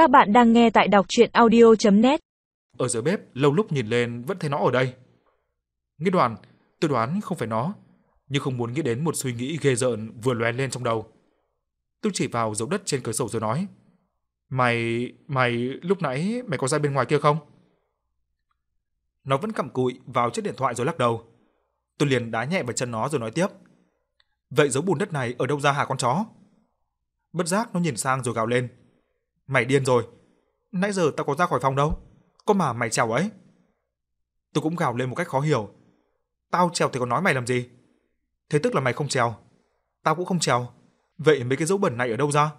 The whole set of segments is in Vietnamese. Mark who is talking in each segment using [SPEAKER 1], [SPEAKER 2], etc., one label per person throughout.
[SPEAKER 1] Các bạn đang nghe tại đọc chuyện audio.net
[SPEAKER 2] Ở dưới bếp, lâu lúc nhìn lên vẫn thấy nó ở đây. Nghĩ đoàn, tôi đoán không phải nó, nhưng không muốn nghĩ đến một suy nghĩ ghê rợn vừa lóe lên trong đầu. Tôi chỉ vào dấu đất trên cửa sổ rồi nói. Mày, mày, lúc nãy mày có ra bên ngoài kia không? Nó vẫn cặm cụi vào chiếc điện thoại rồi lắc đầu. Tôi liền đá nhẹ vào chân nó rồi nói tiếp. Vậy dấu bùn đất này ở đâu ra hả con chó? Bất giác nó nhìn sang rồi gào lên. Mày điên rồi. Nãy giờ tao có ra khỏi phòng đâu. Có mà mày trèo ấy. Tôi cũng gào lên một cách khó hiểu. Tao trèo thì có nói mày làm gì? Thế tức là mày không trèo. Tao cũng không trèo. Vậy mấy cái dấu bẩn này ở đâu ra?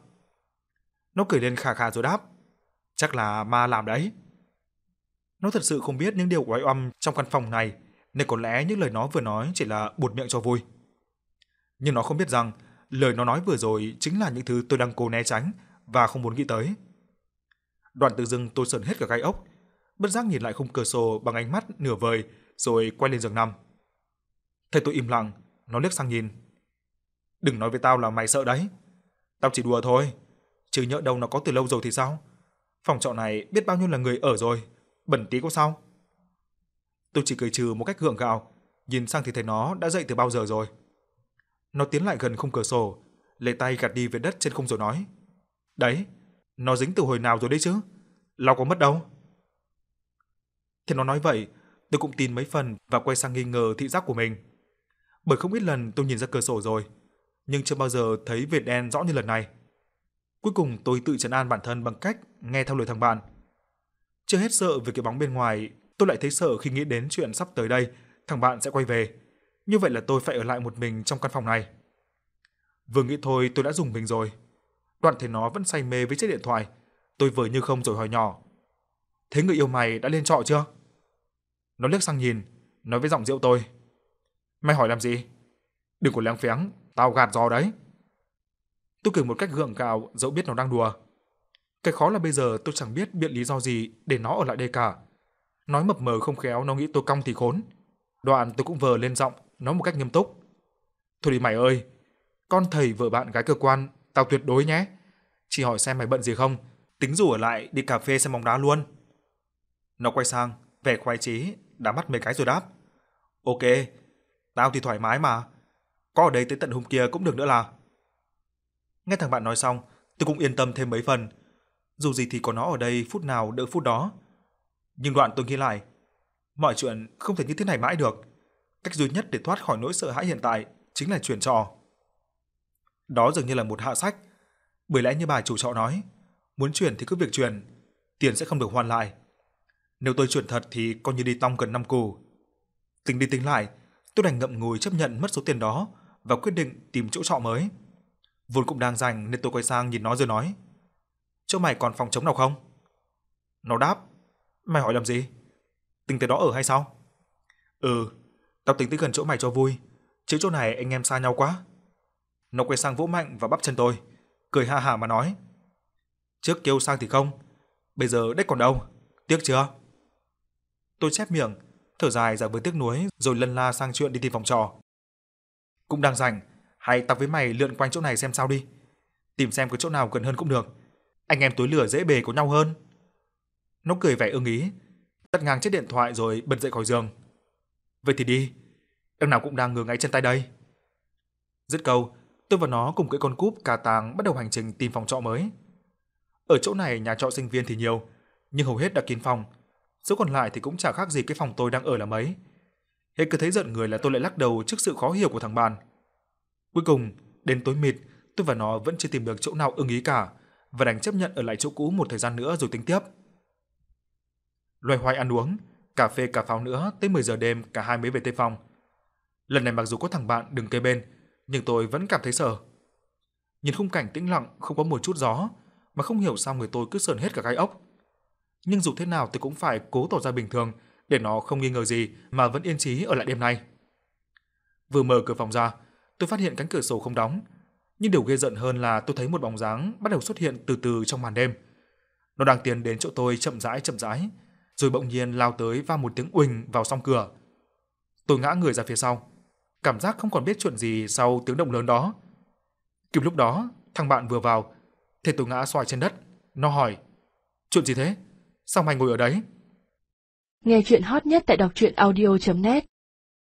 [SPEAKER 2] Nó cười lên khà khà rồi đáp. Chắc là ma làm đấy. Nó thật sự không biết những điều oái oăm trong căn phòng này, nên có lẽ những lời nó vừa nói chỉ là buột miệng cho vui. Nhưng nó không biết rằng lời nó nói vừa rồi chính là những thứ tôi đang cố né tránh và không muốn nghĩ tới. Đoạn tự dưng tôi sờn hết cả gai ốc, bất giác nhìn lại khung cửa sổ bằng ánh mắt nửa vời rồi quay lên giường nằm. Thấy tôi im lặng, nó liếc sang nhìn. Đừng nói với tao là mày sợ đấy. Tao chỉ đùa thôi, chứ nhỡ đâu nó có từ lâu rồi thì sao? Phòng trọ này biết bao nhiêu là người ở rồi, bẩn tí có sao? Tôi chỉ cười trừ một cách gượng gạo, nhìn sang thì thấy nó đã dậy từ bao giờ rồi. Nó tiến lại gần khung cửa sổ, lấy tay gạt đi vết đất trên khung rồi nói: "Đấy, nó dính từ hồi nào rồi đấy chứ? Lau có mất đâu." thì nó nói vậy, tôi cũng tin mấy phần và quay sang nghi ngờ thị giác của mình. Bởi không ít lần tôi nhìn ra cửa sổ rồi, nhưng chưa bao giờ thấy vệt đen rõ như lần này. Cuối cùng tôi tự trấn an bản thân bằng cách nghe theo lời thằng bạn. Chưa hết sợ về cái bóng bên ngoài, tôi lại thấy sợ khi nghĩ đến chuyện sắp tới đây, thằng bạn sẽ quay về. Như vậy là tôi phải ở lại một mình trong căn phòng này. Vừa nghĩ thôi tôi đã dùng mình rồi. Đoạn thấy nó vẫn say mê với chiếc điện thoại. Tôi vờ như không rồi hỏi nhỏ. Thế người yêu mày đã lên trọ chưa? Nó liếc sang nhìn, nói với giọng rượu tôi. Mày hỏi làm gì? Đừng có lén phéng, tao gạt gió đấy. Tôi cười một cách gượng gạo, dẫu biết nó đang đùa. Cái khó là bây giờ tôi chẳng biết biện lý do gì để nó ở lại đây cả. Nói mập mờ không khéo nó nghĩ tôi cong thì khốn. Đoạn tôi cũng vờ lên giọng, nói một cách nghiêm túc. Thôi đi mày ơi, con thầy vợ bạn gái cơ quan, tao tuyệt đối nhé. Chỉ hỏi xem mày bận gì không, tính rủ ở lại đi cà phê xem bóng đá luôn. Nó quay sang, vẻ khoái chí, đá mắt mấy cái rồi đáp. Ok, tao thì thoải mái mà. Có ở đây tới tận hôm kia cũng được nữa là. Nghe thằng bạn nói xong, tôi cũng yên tâm thêm mấy phần. Dù gì thì có nó ở đây phút nào đỡ phút đó. Nhưng đoạn tôi nghĩ lại, mọi chuyện không thể như thế này mãi được. Cách duy nhất để thoát khỏi nỗi sợ hãi hiện tại chính là chuyển trò. Đó dường như là một hạ sách, bởi lẽ như bà chủ trọ nói, muốn chuyển thì cứ việc chuyển, tiền sẽ không được hoàn lại. Nếu tôi chuyển thật thì coi như đi tong gần năm cù. Tính đi tính lại, tôi đành ngậm ngùi chấp nhận mất số tiền đó và quyết định tìm chỗ trọ mới. Vốn cũng đang rảnh nên tôi quay sang nhìn nó rồi nói. Chỗ mày còn phòng trống nào không? Nó đáp. Mày hỏi làm gì? Tính tới đó ở hay sao? Ừ, tao tính tới gần chỗ mày cho vui. Chứ chỗ này anh em xa nhau quá. Nó quay sang vỗ mạnh và bắp chân tôi. Cười ha hả mà nói. Trước kêu sang thì không. Bây giờ đất còn đâu. Tiếc chưa? Tôi chép miệng, thở dài giả với tiếc nuối rồi lân la sang chuyện đi tìm phòng trọ. Cũng đang rảnh, hay tao với mày lượn quanh chỗ này xem sao đi. Tìm xem có chỗ nào gần hơn cũng được. Anh em tối lửa dễ bề có nhau hơn. Nó cười vẻ ưng ý, tắt ngang chiếc điện thoại rồi bật dậy khỏi giường. Vậy thì đi, em nào cũng đang ngửa ngáy chân tay đây. Dứt câu, tôi và nó cùng cưỡi con cúp cà tàng bắt đầu hành trình tìm phòng trọ mới. Ở chỗ này nhà trọ sinh viên thì nhiều, nhưng hầu hết đã kín phòng. Số còn lại thì cũng chả khác gì cái phòng tôi đang ở là mấy. Hết cứ thấy giận người là tôi lại lắc đầu trước sự khó hiểu của thằng bạn. Cuối cùng, đến tối mịt, tôi và nó vẫn chưa tìm được chỗ nào ưng ý cả và đành chấp nhận ở lại chỗ cũ một thời gian nữa rồi tính tiếp. Loay hoay ăn uống, cà phê cà pháo nữa tới 10 giờ đêm cả hai mới về tây phòng. Lần này mặc dù có thằng bạn đứng kế bên, nhưng tôi vẫn cảm thấy sợ. Nhìn khung cảnh tĩnh lặng không có một chút gió, mà không hiểu sao người tôi cứ sờn hết cả gai ốc. Nhưng dù thế nào tôi cũng phải cố tỏ ra bình thường để nó không nghi ngờ gì mà vẫn yên trí ở lại đêm nay. Vừa mở cửa phòng ra, tôi phát hiện cánh cửa sổ không đóng, nhưng điều ghê giận hơn là tôi thấy một bóng dáng bắt đầu xuất hiện từ từ trong màn đêm. Nó đang tiến đến chỗ tôi chậm rãi chậm rãi, rồi bỗng nhiên lao tới và một tiếng uỳnh vào song cửa. Tôi ngã người ra phía sau, cảm giác không còn biết chuyện gì sau tiếng động lớn đó. Kịp lúc đó, thằng bạn vừa vào, thấy tôi ngã xoài trên đất, nó hỏi: Chuyện gì thế? Sao mày ngồi ở đấy?
[SPEAKER 3] Nghe chuyện hot nhất tại đọc truyện audio.net